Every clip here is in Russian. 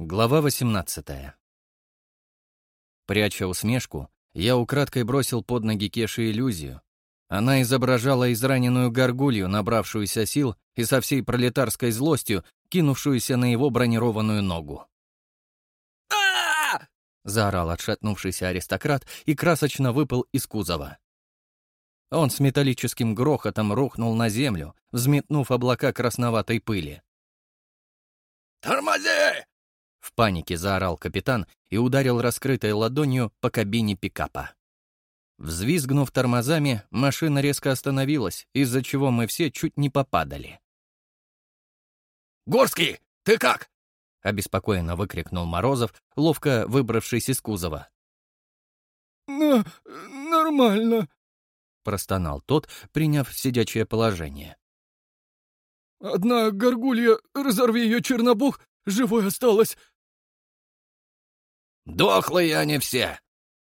Глава 18 Пряча усмешку, я украдкой бросил под ноги Кеши иллюзию. Она изображала израненную горгулью, набравшуюся сил и со всей пролетарской злостью, кинувшуюся на его бронированную ногу. а заорал отшатнувшийся аристократ и красочно выпал из кузова. Он с металлическим грохотом рухнул на землю, взметнув облака красноватой пыли. «Тормози!» В панике заорал капитан и ударил раскрытой ладонью по кабине пикапа. Взвизгнув тормозами, машина резко остановилась, из-за чего мы все чуть не попадали. «Горский, ты как?» — обеспокоенно выкрикнул Морозов, ловко выбравшись из кузова. «На... нормально», — простонал тот, приняв сидячее положение. «Одна горгулья, разорви ее, Чернобог, живой осталась, «Дохлые они все!»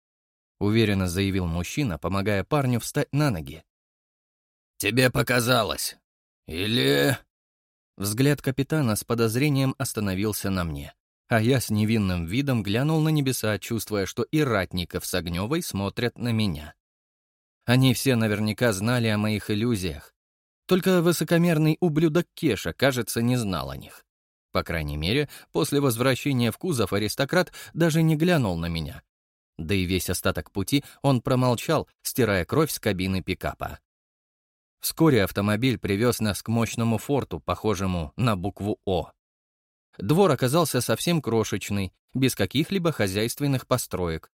— уверенно заявил мужчина, помогая парню встать на ноги. «Тебе показалось. Или...» Взгляд капитана с подозрением остановился на мне, а я с невинным видом глянул на небеса, чувствуя, что и Ратников с Огневой смотрят на меня. Они все наверняка знали о моих иллюзиях. Только высокомерный ублюдок Кеша, кажется, не знал о них. По крайней мере, после возвращения в кузов аристократ даже не глянул на меня. Да и весь остаток пути он промолчал, стирая кровь с кабины пикапа. Вскоре автомобиль привез нас к мощному форту, похожему на букву «О». Двор оказался совсем крошечный, без каких-либо хозяйственных построек.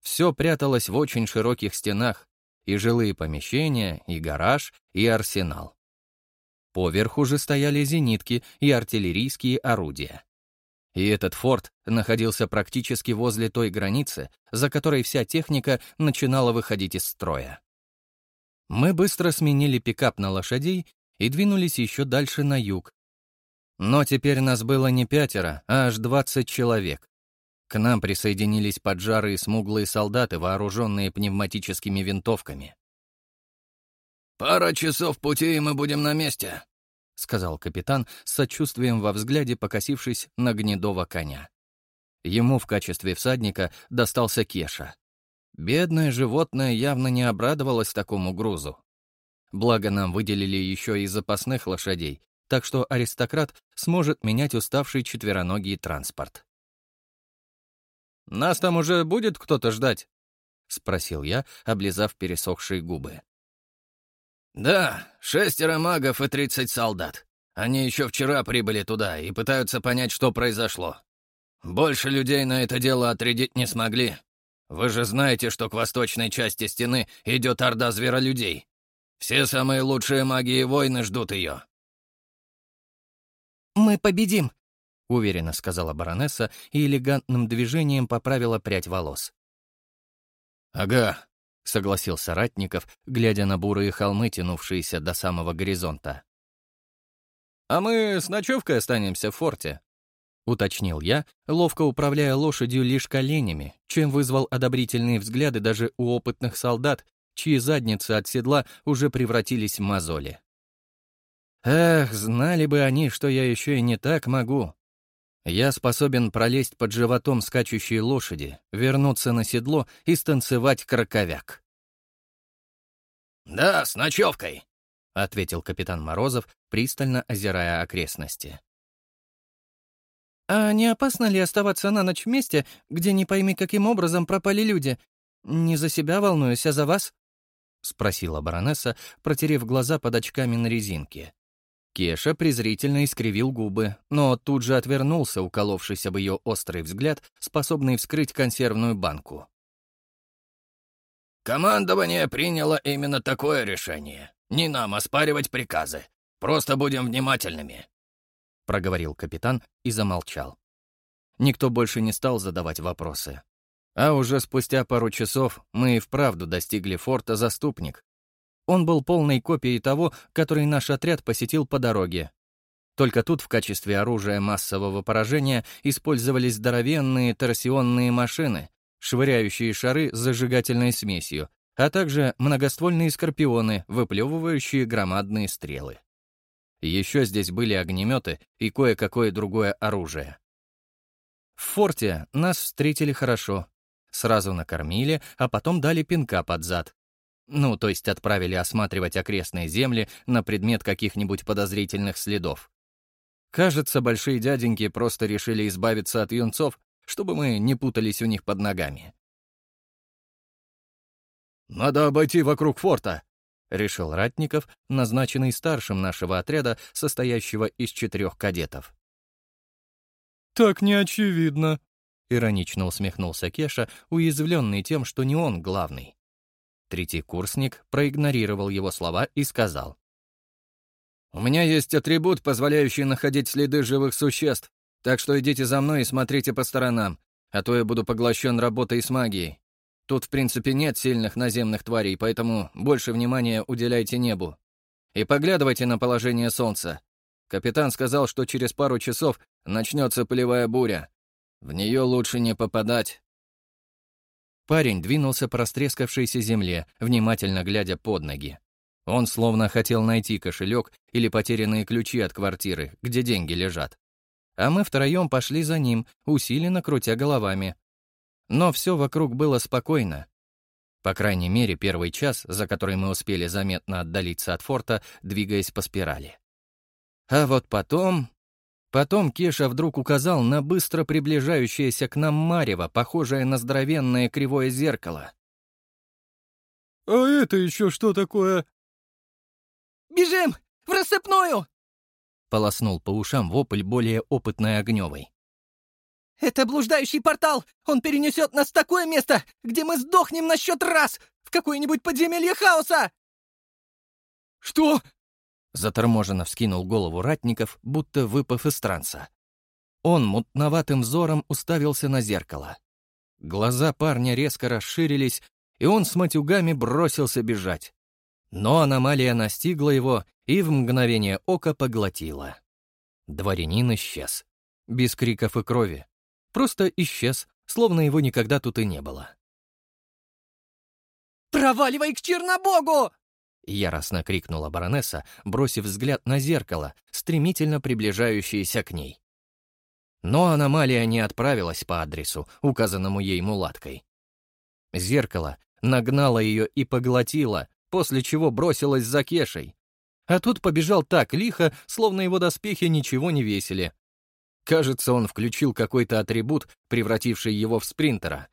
Все пряталось в очень широких стенах, и жилые помещения, и гараж, и арсенал. Поверху же стояли зенитки и артиллерийские орудия. И этот форт находился практически возле той границы, за которой вся техника начинала выходить из строя. Мы быстро сменили пикап на лошадей и двинулись еще дальше на юг. Но теперь нас было не пятеро, а аж двадцать человек. К нам присоединились поджарые смуглые солдаты, вооруженные пневматическими винтовками. «Пара часов пути, и мы будем на месте», — сказал капитан с сочувствием во взгляде, покосившись на гнедого коня. Ему в качестве всадника достался Кеша. Бедное животное явно не обрадовалось такому грузу. Благо нам выделили еще и запасных лошадей, так что аристократ сможет менять уставший четвероногий транспорт. «Нас там уже будет кто-то ждать?» — спросил я, облизав пересохшие губы. «Да, шестеро магов и тридцать солдат. Они еще вчера прибыли туда и пытаются понять, что произошло. Больше людей на это дело отрядить не смогли. Вы же знаете, что к восточной части стены идет орда зверолюдей. Все самые лучшие маги и воины ждут ее». «Мы победим», — уверенно сказала баронесса и элегантным движением поправила прядь волос. «Ага, — согласился Ратников, глядя на бурые холмы, тянувшиеся до самого горизонта. «А мы с ночевкой останемся в форте», — уточнил я, ловко управляя лошадью лишь коленями, чем вызвал одобрительные взгляды даже у опытных солдат, чьи задницы от седла уже превратились в мозоли. Эх, знали бы они, что я еще и не так могу. Я способен пролезть под животом скачущей лошади, вернуться на седло и станцевать краковяк. «Да, с ночевкой», — ответил капитан Морозов, пристально озирая окрестности. «А не опасно ли оставаться на ночь в месте, где не пойми каким образом пропали люди? Не за себя волнуюсь, а за вас?» — спросила баронесса, протерев глаза под очками на резинке. Кеша презрительно искривил губы, но тут же отвернулся, уколовшись об ее острый взгляд, способный вскрыть консервную банку. «Командование приняло именно такое решение. Не нам оспаривать приказы. Просто будем внимательными», — проговорил капитан и замолчал. Никто больше не стал задавать вопросы. А уже спустя пару часов мы и вправду достигли форта «Заступник», он был полной копией того, который наш отряд посетил по дороге. Только тут в качестве оружия массового поражения использовались здоровенные торсионные машины, швыряющие шары с зажигательной смесью, а также многоствольные скорпионы, выплевывающие громадные стрелы. Еще здесь были огнеметы и кое-какое другое оружие. В форте нас встретили хорошо. Сразу накормили, а потом дали пинка под зад. Ну, то есть отправили осматривать окрестные земли на предмет каких-нибудь подозрительных следов. Кажется, большие дяденьки просто решили избавиться от юнцов, чтобы мы не путались у них под ногами. «Надо обойти вокруг форта», — решил Ратников, назначенный старшим нашего отряда, состоящего из четырех кадетов. «Так не очевидно», — иронично усмехнулся Кеша, уязвленный тем, что не он главный. Третий курсник проигнорировал его слова и сказал. «У меня есть атрибут, позволяющий находить следы живых существ, так что идите за мной и смотрите по сторонам, а то я буду поглощен работой с магией. Тут, в принципе, нет сильных наземных тварей, поэтому больше внимания уделяйте небу. И поглядывайте на положение солнца. Капитан сказал, что через пару часов начнется полевая буря. В нее лучше не попадать. Парень двинулся по растрескавшейся земле, внимательно глядя под ноги. Он словно хотел найти кошелек или потерянные ключи от квартиры, где деньги лежат. А мы втроем пошли за ним, усиленно крутя головами. Но все вокруг было спокойно. По крайней мере, первый час, за который мы успели заметно отдалиться от форта, двигаясь по спирали. А вот потом Потом Кеша вдруг указал на быстро приближающееся к нам марево, похожее на здоровенное кривое зеркало. «А это еще что такое?» «Бежим! В рассыпную!» Полоснул по ушам вопль более опытной Огневой. «Это блуждающий портал! Он перенесет нас в такое место, где мы сдохнем на счет раз! В какое-нибудь подземелье хаоса!» «Что? Заторможенно вскинул голову ратников, будто выпав из транса. Он мутноватым взором уставился на зеркало. Глаза парня резко расширились, и он с матюгами бросился бежать. Но аномалия настигла его и в мгновение ока поглотила. Дворянин исчез. Без криков и крови. Просто исчез, словно его никогда тут и не было. «Проваливай к Чернобогу!» — яростно крикнула баронесса, бросив взгляд на зеркало, стремительно приближающееся к ней. Но аномалия не отправилась по адресу, указанному ей мулаткой. Зеркало нагнало ее и поглотило, после чего бросилось за Кешей. А тут побежал так лихо, словно его доспехи ничего не весили. Кажется, он включил какой-то атрибут, превративший его в спринтера.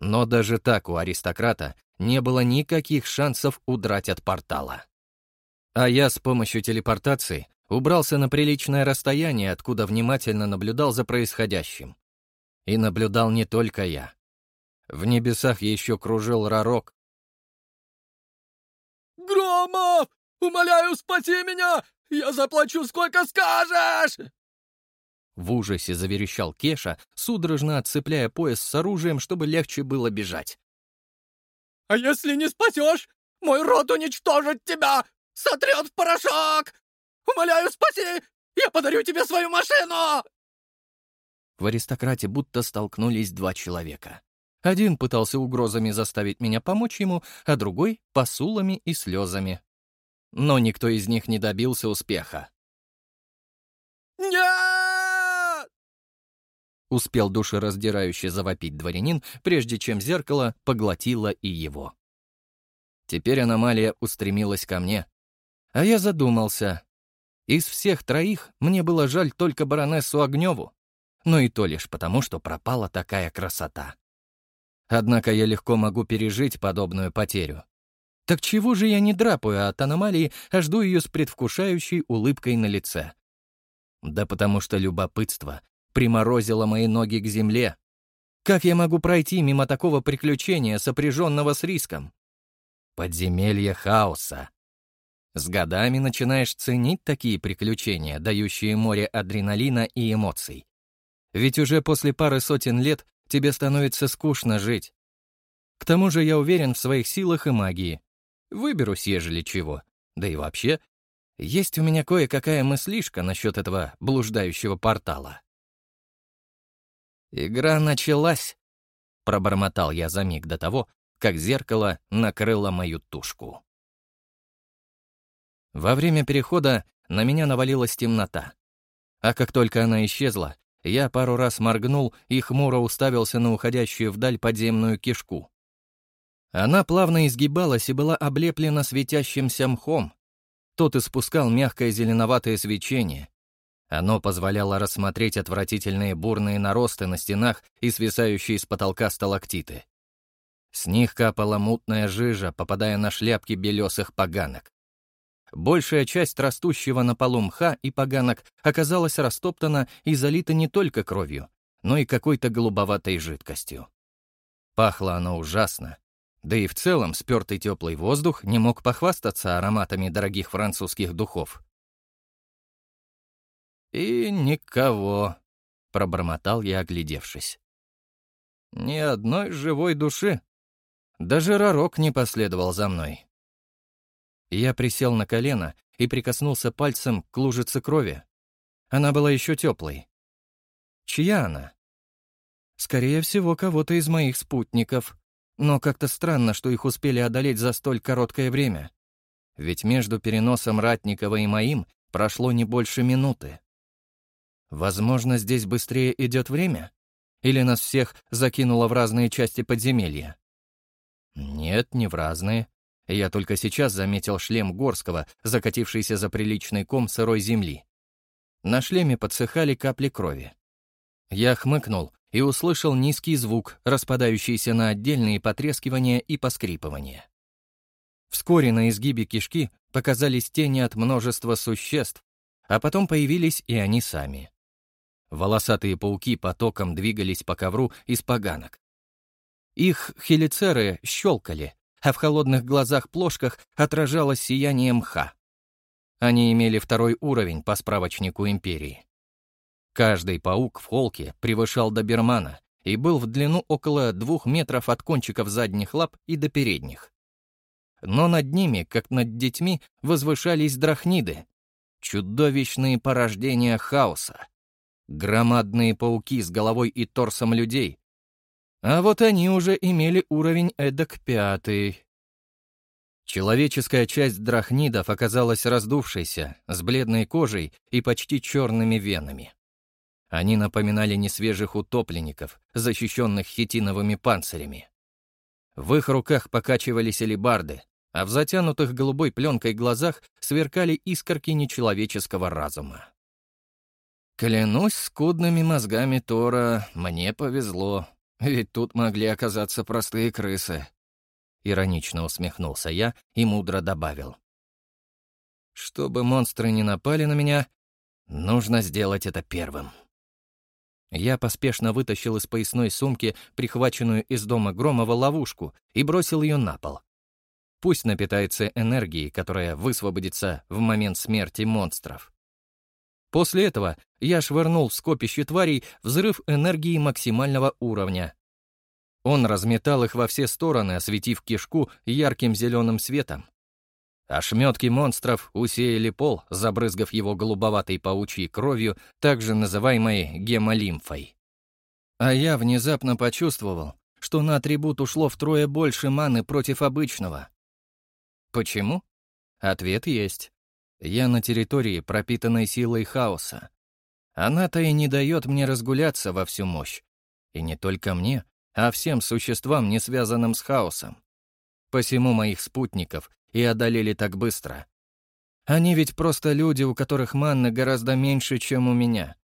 Но даже так у аристократа не было никаких шансов удрать от портала. А я с помощью телепортации убрался на приличное расстояние, откуда внимательно наблюдал за происходящим. И наблюдал не только я. В небесах еще кружил Ророк. «Громов! Умоляю, спаси меня! Я заплачу, сколько скажешь!» В ужасе заверещал Кеша, судорожно отцепляя пояс с оружием, чтобы легче было бежать. «А если не спасешь, мой род уничтожит тебя! Сотрет в порошок! Умоляю, спаси! Я подарю тебе свою машину!» В аристократе будто столкнулись два человека. Один пытался угрозами заставить меня помочь ему, а другой — посулами и слезами. Но никто из них не добился успеха. «Нет!» Успел душераздирающе завопить дворянин, прежде чем зеркало поглотило и его. Теперь аномалия устремилась ко мне. А я задумался. Из всех троих мне было жаль только баронессу Огневу. Но и то лишь потому, что пропала такая красота. Однако я легко могу пережить подобную потерю. Так чего же я не драпаю от аномалии, а жду ее с предвкушающей улыбкой на лице? Да потому что любопытство приморозило мои ноги к земле. Как я могу пройти мимо такого приключения, сопряженного с риском? Подземелье хаоса. С годами начинаешь ценить такие приключения, дающие море адреналина и эмоций. Ведь уже после пары сотен лет тебе становится скучно жить. К тому же я уверен в своих силах и магии. Выберусь, ежели чего. Да и вообще, есть у меня кое-какая мыслишка насчет этого блуждающего портала. «Игра началась», — пробормотал я за миг до того, как зеркало накрыло мою тушку. Во время перехода на меня навалилась темнота. А как только она исчезла, Я пару раз моргнул и хмуро уставился на уходящую вдаль подземную кишку. Она плавно изгибалась и была облеплена светящимся мхом. Тот испускал мягкое зеленоватое свечение. Оно позволяло рассмотреть отвратительные бурные наросты на стенах и свисающие с потолка сталактиты. С них капала мутная жижа, попадая на шляпки белесых поганок. Большая часть растущего на полу мха и поганок оказалась растоптана и залита не только кровью, но и какой-то голубоватой жидкостью. Пахло оно ужасно, да и в целом спертый теплый воздух не мог похвастаться ароматами дорогих французских духов. «И никого», — пробормотал я, оглядевшись. «Ни одной живой души. Даже Ророк не последовал за мной». Я присел на колено и прикоснулся пальцем к лужице крови. Она была еще теплой. Чья она? Скорее всего, кого-то из моих спутников. Но как-то странно, что их успели одолеть за столь короткое время. Ведь между переносом Ратникова и моим прошло не больше минуты. Возможно, здесь быстрее идет время? Или нас всех закинуло в разные части подземелья? Нет, не в разные. Я только сейчас заметил шлем Горского, закатившийся за приличный ком сырой земли. На шлеме подсыхали капли крови. Я хмыкнул и услышал низкий звук, распадающийся на отдельные потрескивания и поскрипывания. Вскоре на изгибе кишки показались тени от множества существ, а потом появились и они сами. Волосатые пауки потоком двигались по ковру из поганок. Их хелицеры щелкали, а в холодных глазах-плошках отражалось сияние мха. Они имели второй уровень по справочнику Империи. Каждый паук в холке превышал добермана и был в длину около двух метров от кончиков задних лап и до передних. Но над ними, как над детьми, возвышались драхниды, чудовищные порождения хаоса, громадные пауки с головой и торсом людей, а вот они уже имели уровень эдак пятый. Человеческая часть драхнидов оказалась раздувшейся, с бледной кожей и почти черными венами. Они напоминали несвежих утопленников, защищенных хитиновыми панцирями. В их руках покачивались алебарды, а в затянутых голубой пленкой глазах сверкали искорки нечеловеческого разума. Клянусь скудными мозгами Тора, мне повезло, ведь тут могли оказаться простые крысы. Иронично усмехнулся я и мудро добавил. Чтобы монстры не напали на меня, нужно сделать это первым. Я поспешно вытащил из поясной сумки прихваченную из дома Громова ловушку и бросил ее на пол. Пусть напитается энергией, которая высвободится в момент смерти монстров. После этого я швырнул в скопище тварей взрыв энергии максимального уровня. Он разметал их во все стороны, осветив кишку ярким зеленым светом. Ошметки монстров усеяли пол, забрызгав его голубоватой паучьей кровью, также называемой гемолимфой. А я внезапно почувствовал, что на атрибут ушло втрое больше маны против обычного. Почему? Ответ есть. Я на территории, пропитанной силой хаоса. Она-то и не дает мне разгуляться во всю мощь. И не только мне, а всем существам, не связанным с хаосом. Посему моих спутников и одолели так быстро. Они ведь просто люди, у которых манны гораздо меньше, чем у меня.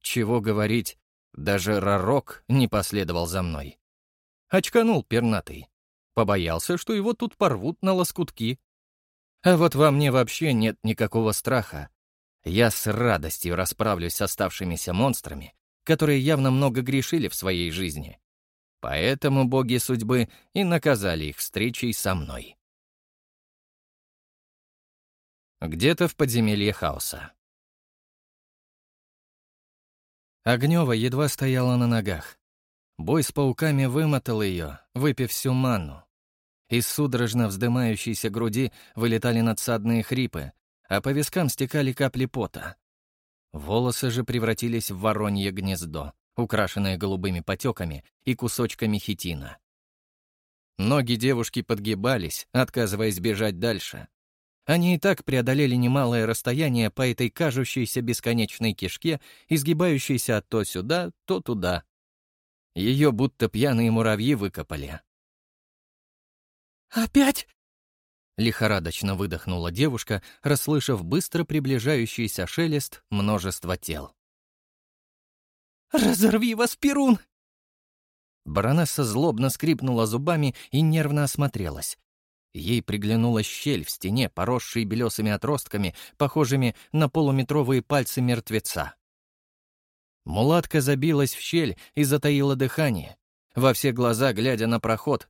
Чего говорить, даже Ророк не последовал за мной. Очканул пернатый. Побоялся, что его тут порвут на лоскутки. А вот во мне вообще нет никакого страха. Я с радостью расправлюсь с оставшимися монстрами, которые явно много грешили в своей жизни. Поэтому боги судьбы и наказали их встречей со мной. Где-то в подземелье хаоса. Огнева едва стояла на ногах. Бой с пауками вымотал ее, выпив всю манну. Из судорожно вздымающейся груди вылетали надсадные хрипы, а по вискам стекали капли пота. Волосы же превратились в воронье гнездо, украшенное голубыми потеками и кусочками хитина. Ноги девушки подгибались, отказываясь бежать дальше. Они и так преодолели немалое расстояние по этой кажущейся бесконечной кишке, изгибающейся то сюда, то туда. Ее будто пьяные муравьи выкопали. «Опять?» Лихорадочно выдохнула девушка, расслышав быстро приближающийся шелест множества тел. «Разорви вас, Перун!» Баронесса злобно скрипнула зубами и нервно осмотрелась. Ей приглянула щель в стене, поросшей белесыми отростками, похожими на полуметровые пальцы мертвеца. Мулатка забилась в щель и затаила дыхание, во все глаза глядя на проход,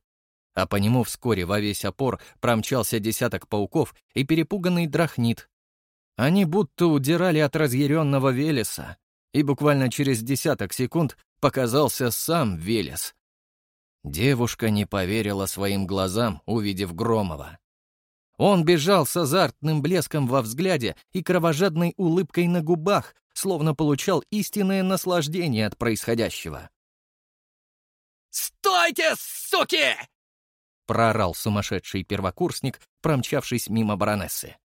а по нему вскоре во весь опор промчался десяток пауков и перепуганный драхнит. Они будто удирали от разъяренного Велеса, и буквально через десяток секунд показался сам Велес. Девушка не поверила своим глазам, увидев Громова. Он бежал с азартным блеском во взгляде и кровожадной улыбкой на губах, словно получал истинное наслаждение от происходящего. «Стойте, суки!» — проорал сумасшедший первокурсник, промчавшись мимо баронессы.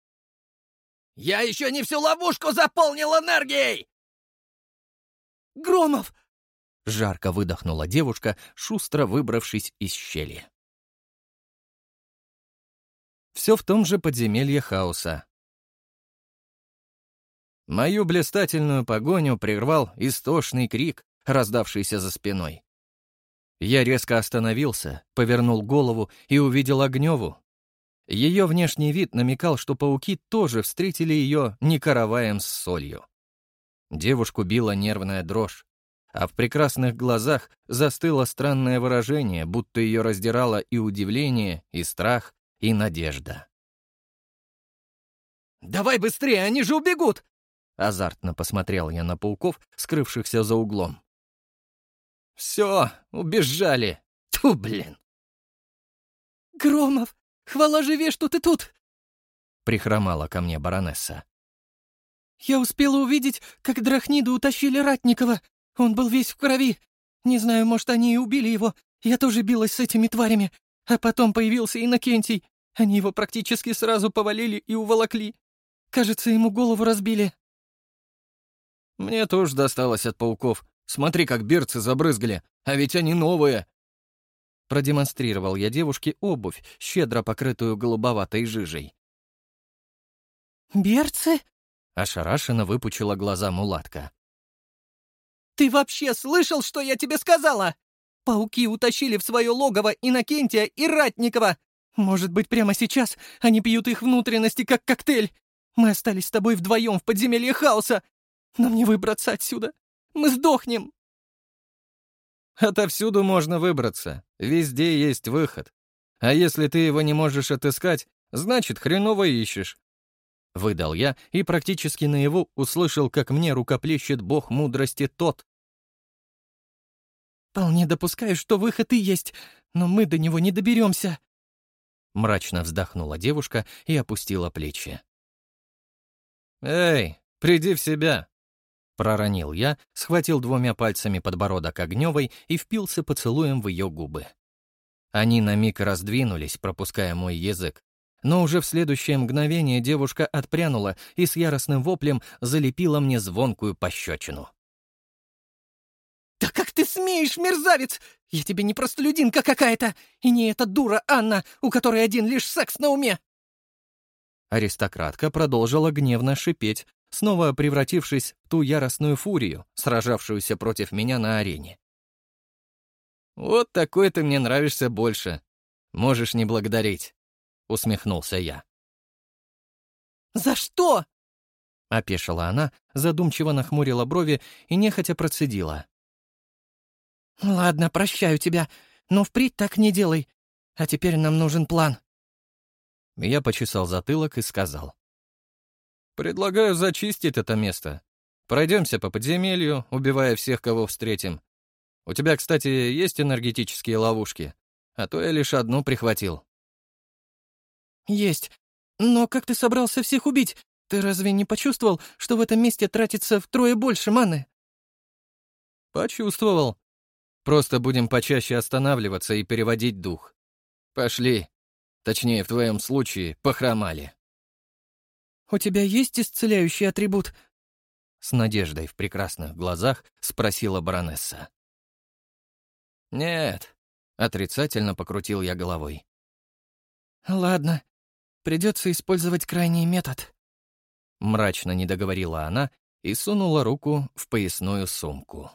«Я еще не всю ловушку заполнил энергией!» «Громов!» — жарко выдохнула девушка, шустро выбравшись из щели. Все в том же подземелье хаоса. Мою блистательную погоню прервал истошный крик, раздавшийся за спиной. Я резко остановился, повернул голову и увидел Огневу. Ее внешний вид намекал, что пауки тоже встретили ее не караваем с солью. Девушку била нервная дрожь, а в прекрасных глазах застыло странное выражение, будто ее раздирало и удивление, и страх, и надежда. «Давай быстрее, они же убегут!» Азартно посмотрел я на пауков, скрывшихся за углом. «Все, убежали! Ту, блин!» «Громов, хвала живе, что ты тут!» Прихромала ко мне баронесса. «Я успела увидеть, как Драхниду утащили Ратникова. Он был весь в крови. Не знаю, может, они и убили его. Я тоже билась с этими тварями. А потом появился Иннокентий. Они его практически сразу повалили и уволокли. Кажется, ему голову разбили». Мне тоже досталось от пауков. Смотри, как берцы забрызгали, а ведь они новые. Продемонстрировал я девушке обувь, щедро покрытую голубоватой жижей. «Берцы?» — ошарашенно выпучила глаза мулатка. «Ты вообще слышал, что я тебе сказала? Пауки утащили в свое логово Иннокентия и Ратникова. Может быть, прямо сейчас они пьют их внутренности, как коктейль. Мы остались с тобой вдвоем в подземелье хаоса, нам не выбраться отсюда. Мы сдохнем. Отовсюду можно выбраться. Везде есть выход. А если ты его не можешь отыскать, значит, хреново ищешь. Выдал я и практически наяву услышал, как мне рукоплещет бог мудрости тот. «Вполне допускаю, что выход и есть, но мы до него не доберемся», Мрачно вздохнула девушка и опустила плечи. «Эй, приди в себя!» Проронил я, схватил двумя пальцами подбородок Огневой и впился поцелуем в ее губы. Они на миг раздвинулись, пропуская мой язык. Но уже в следующее мгновение девушка отпрянула и с яростным воплем залепила мне звонкую пощечину. «Да как ты смеешь, мерзавец! Я тебе не простолюдинка какая-то, и не эта дура Анна, у которой один лишь секс на уме!» Аристократка продолжила гневно шипеть, снова превратившись в ту яростную фурию, сражавшуюся против меня на арене. «Вот такой ты мне нравишься больше. Можешь не благодарить», — усмехнулся я. «За что?» — опешила она, задумчиво нахмурила брови и нехотя процедила. «Ладно, прощаю тебя, но впредь так не делай. А теперь нам нужен план». Я почесал затылок и сказал. Предлагаю зачистить это место. Пройдемся по подземелью, убивая всех, кого встретим. У тебя, кстати, есть энергетические ловушки? А то я лишь одну прихватил. Есть. Но как ты собрался всех убить? Ты разве не почувствовал, что в этом месте тратится втрое больше маны? Почувствовал. Просто будем почаще останавливаться и переводить дух. Пошли. Точнее, в твоем случае, похромали. У тебя есть исцеляющий атрибут?» С надеждой в прекрасных глазах спросила баронесса. «Нет», — отрицательно покрутил я головой. «Ладно, придется использовать крайний метод», — мрачно не договорила она и сунула руку в поясную сумку.